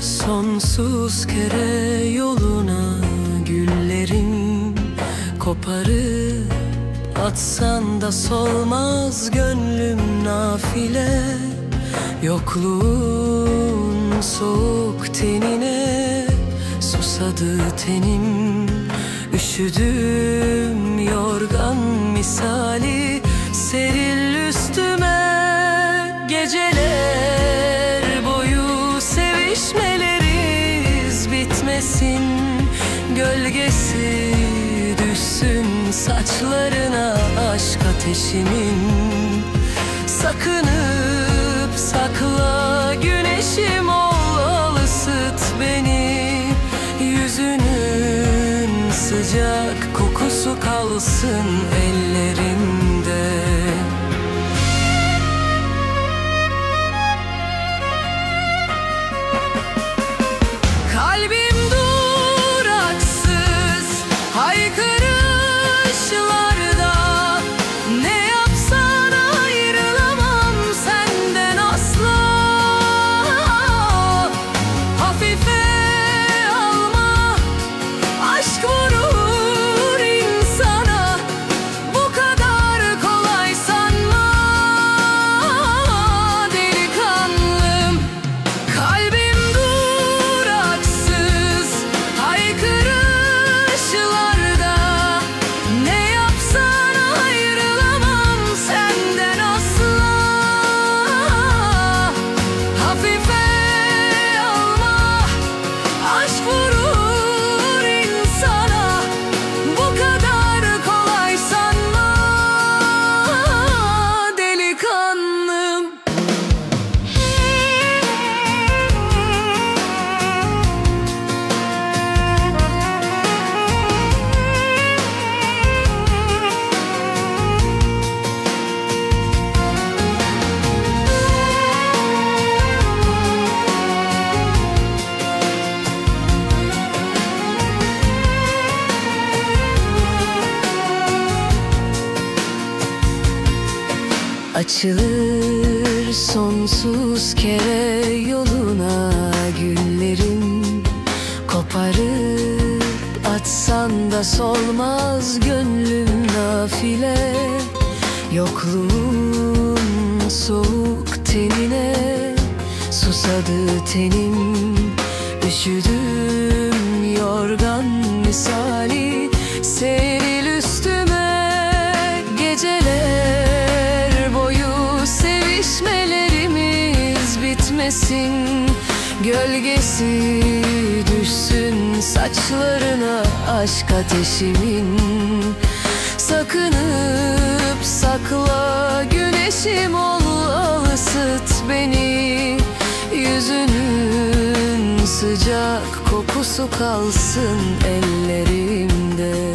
sonsuz kere yoluna. Güllerin koparıp atsan da solmaz gönlüm nafile. Yokluğun soğuk tenine susadı tenim. Üşüdüm yorgan misali seril saçlarına aşk ateşimin Sakınıp sakla Açılır sonsuz kere yoluna güllerin Koparıp atsan da solmaz gönlüm nafile. Yokluğun soğuk tenine susadı tenim. Üşüdüm yorgan misali bitmesin Gölgesi düşsün saçlarına aşk ateşimin. Sakınıp sakla güneşim ol al ısıt beni. Yüzünün sıcak kokusu kalsın ellerimde